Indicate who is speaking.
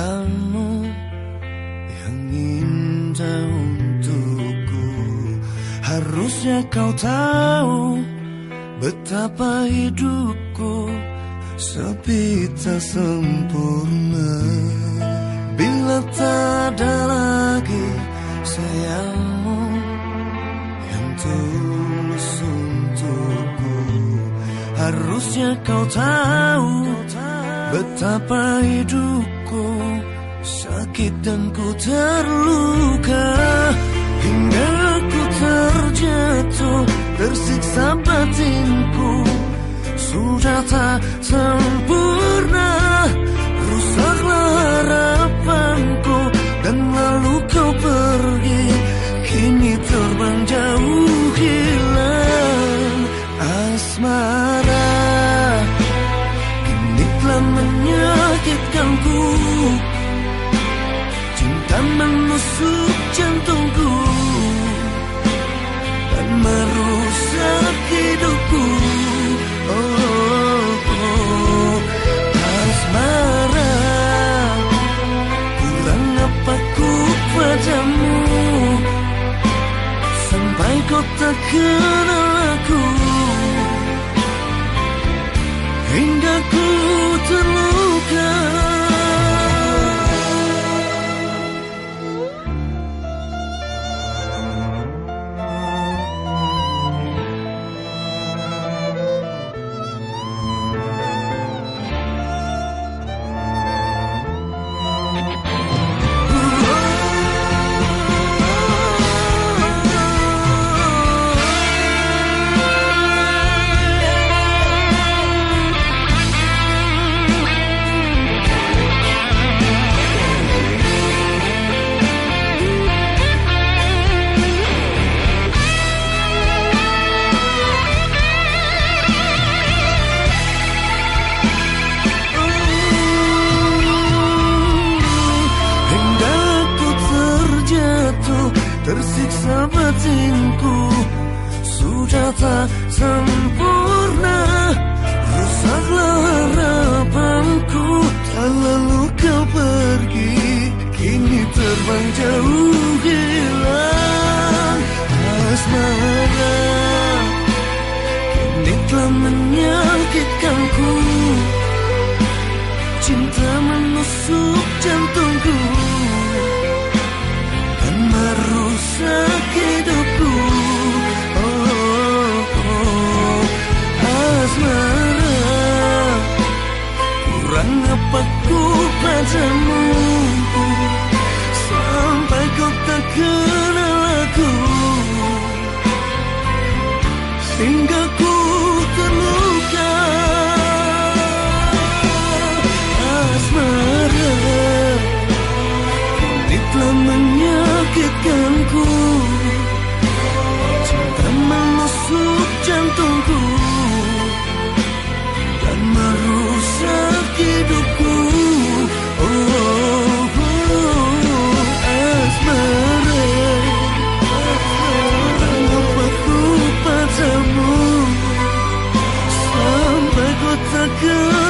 Speaker 1: sayamu yang indah untukku. Harusnya kau tahu betapa hidupku sepi tak sempurna. Bila tak ada lagi sayangmu yang tulus untukku. Harusnya kau tahu betapa hidupku sakit dan ku terluka. Hingga ku terjatuh tersiksa batinku. Sudah tak sempurna kenal aku Hingga ku terluka Batinku Sudah tak sempurna Rusaklah harapanku Tak lalu kau pergi Kini terbang jauh hilang Asmara Kini telah menyakitkanku Mengepakku padamu Sampai kau tak kenal aku. good.